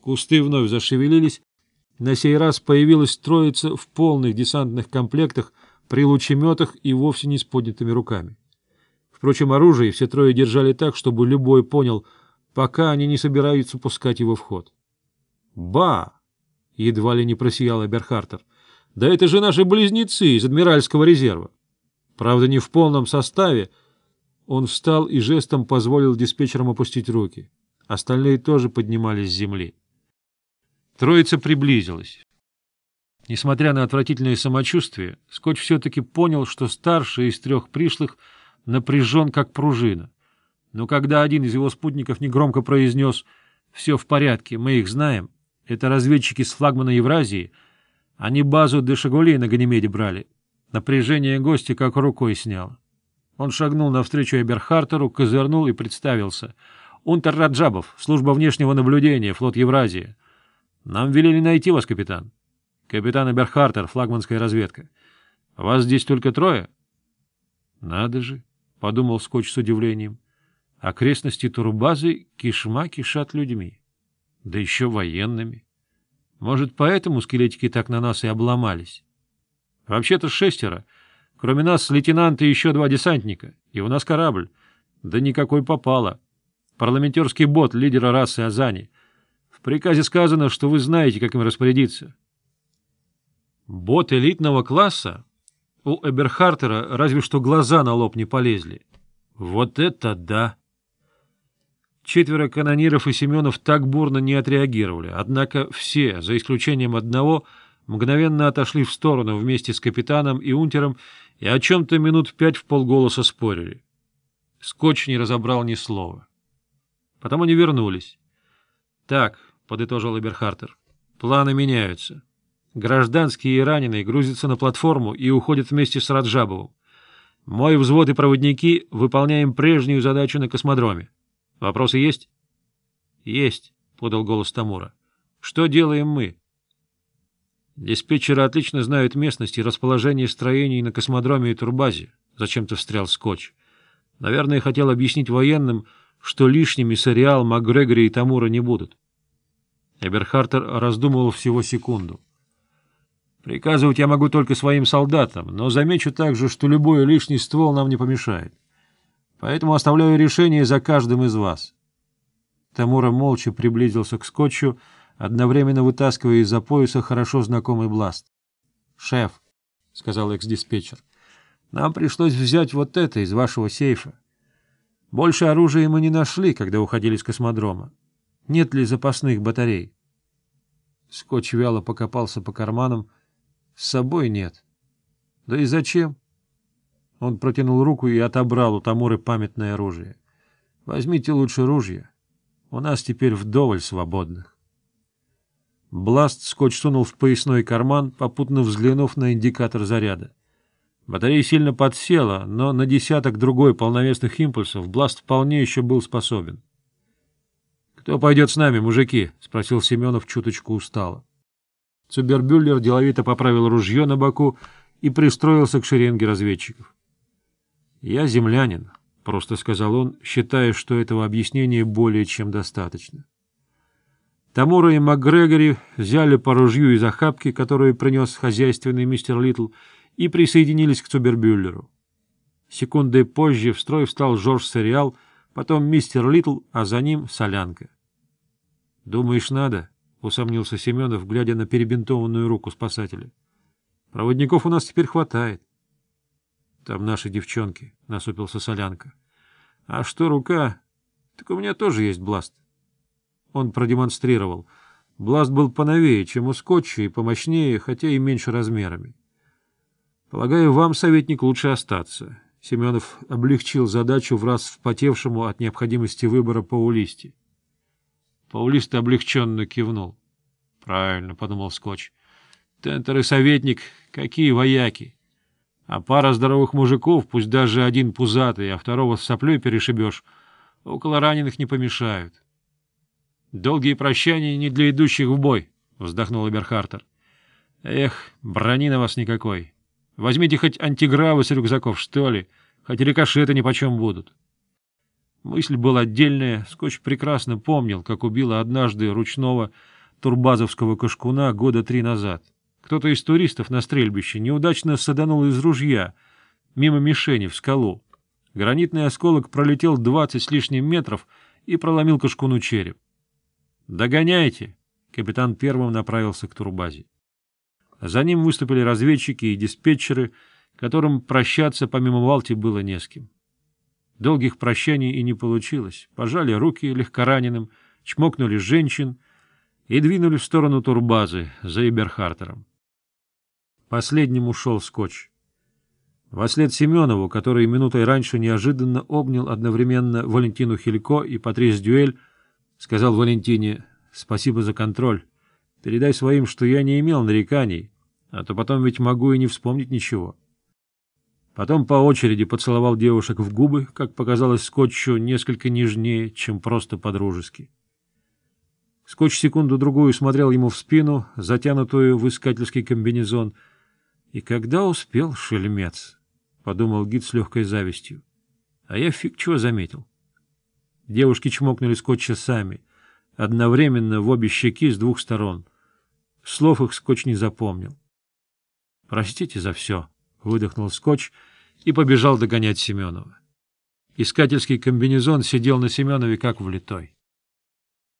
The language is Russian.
Кусты вновь зашевелились. На сей раз появилась троица в полных десантных комплектах, при лучеметах и вовсе не с поднятыми руками. Впрочем, оружие все трое держали так, чтобы любой понял, пока они не собираются пускать его в ход. «Ба!» — едва ли не просиял Эберхартер. «Да это же наши близнецы из Адмиральского резерва! Правда, не в полном составе». Он встал и жестом позволил диспетчерам опустить руки. Остальные тоже поднимались с земли. Троица приблизилась. Несмотря на отвратительное самочувствие, Скотч все-таки понял, что старший из трех пришлых напряжен, как пружина. Но когда один из его спутников негромко произнес «Все в порядке, мы их знаем, это разведчики с флагмана Евразии, они базу до Шагулей на Ганимеде брали», напряжение гостя как рукой сняло. Он шагнул навстречу Эберхартеру, козырнул и представился. «Унтер Раджабов, служба внешнего наблюдения, флот Евразии». Нам велели найти вас, капитан. Капитан Эберхартер, флагманская разведка. Вас здесь только трое? — Надо же, — подумал Скотч с удивлением. Окрестности турбазы кишма кишат людьми. Да еще военными. Может, поэтому скелетики так на нас и обломались? Вообще-то шестеро. Кроме нас, лейтенант и еще два десантника. И у нас корабль. Да никакой попало. Парламентерский бот лидера расы Азани — приказе сказано, что вы знаете, как им распорядиться. Бот элитного класса? У Эберхартера разве что глаза на лоб не полезли. Вот это да! Четверо канониров и Семенов так бурно не отреагировали, однако все, за исключением одного, мгновенно отошли в сторону вместе с капитаном и унтером и о чем-то минут пять в полголоса спорили. Скотч не разобрал ни слова. Потом они вернулись. — Так, подытожил Эберхартер. Планы меняются. Гражданские и раненые грузятся на платформу и уходят вместе с Раджабовым. Мой взвод и проводники выполняем прежнюю задачу на космодроме. Вопросы есть? — Есть, — подал голос Тамура. — Что делаем мы? Диспетчеры отлично знают местность и расположение строений на космодроме и турбазе. Зачем-то встрял скотч. Наверное, хотел объяснить военным, что лишними Сориал, МакГрегори и Тамура не будут. — Эберхартер раздумывал всего секунду. «Приказывать я могу только своим солдатам, но замечу также, что любой лишний ствол нам не помешает. Поэтому оставляю решение за каждым из вас». Тамура молча приблизился к скотчу, одновременно вытаскивая из-за пояса хорошо знакомый бласт. «Шеф», — сказал экс-диспетчер, — «нам пришлось взять вот это из вашего сейфа. Больше оружия мы не нашли, когда уходили с космодрома нет ли запасных батарей. Скотч вяло покопался по карманам. С собой нет. Да и зачем? Он протянул руку и отобрал у Тамуры памятное оружие. Возьмите лучше ружье. У нас теперь вдоволь свободных. Бласт скотч сунул в поясной карман, попутно взглянув на индикатор заряда. Батарея сильно подсела, но на десяток другой полновесных импульсов Бласт вполне еще был способен. Кто пойдет с нами, мужики? — спросил Семенов чуточку устало. Цубербюллер деловито поправил ружье на боку и пристроился к шеренге разведчиков. — Я землянин, — просто сказал он, считая, что этого объяснения более чем достаточно. Тамура и МакГрегори взяли по ружью из охапки, которую принес хозяйственный мистер Литл, и присоединились к Цубербюллеру. Секунды позже в строй встал Жорж Сериал, потом мистер Литл, а за ним Солянка. «Думаешь, надо?» — усомнился Семенов, глядя на перебинтованную руку спасателя. «Проводников у нас теперь хватает». «Там наши девчонки», — насупился Солянка. «А что рука? Так у меня тоже есть бласт». Он продемонстрировал. Бласт был поновее, чем у скотча, и помощнее, хотя и меньше размерами. «Полагаю, вам, советник, лучше остаться». Семенов облегчил задачу в раз впотевшему от необходимости выбора Паулисти. Паулист облегченно кивнул. — Правильно, — подумал Скотч. — Тентер и советник, какие вояки! А пара здоровых мужиков, пусть даже один пузатый, а второго с соплей перешибешь, около раненых не помешают. — Долгие прощания не для идущих в бой, — вздохнул Эберхартер. — Эх, брони на вас никакой. Возьмите хоть антигравы с рюкзаков, что ли, хоть рикошеты нипочем будут. — Мысль была отдельная. Скотч прекрасно помнил, как убила однажды ручного турбазовского кашкуна года три назад. Кто-то из туристов на стрельбище неудачно саданул из ружья мимо мишени в скалу. Гранитный осколок пролетел двадцать с лишним метров и проломил кашкуну череп. «Догоняйте!» — капитан первым направился к турбазе. За ним выступили разведчики и диспетчеры, которым прощаться помимо Валти было не с кем. Долгих прощаний и не получилось. Пожали руки легкораненым, чмокнули женщин и двинули в сторону турбазы за Иберхартером. Последним ушел скотч. Вослед Семенову, который минутой раньше неожиданно обнял одновременно Валентину Хилько и Патрис Дюэль, сказал Валентине «Спасибо за контроль. Передай своим, что я не имел нареканий, а то потом ведь могу и не вспомнить ничего». Потом по очереди поцеловал девушек в губы, как показалось Скотчу, несколько нежнее, чем просто по-дружески. Скотч секунду-другую смотрел ему в спину, затянутую в искательский комбинезон. «И когда успел, шельмец?» — подумал гид с легкой завистью. «А я фиг чего заметил». Девушки чмокнули Скотча сами, одновременно в обе щеки с двух сторон. Слов их Скотч не запомнил. «Простите за все», выдохнул скотч и побежал догонять Семенова. Искательский комбинезон сидел на Семенове как влитой.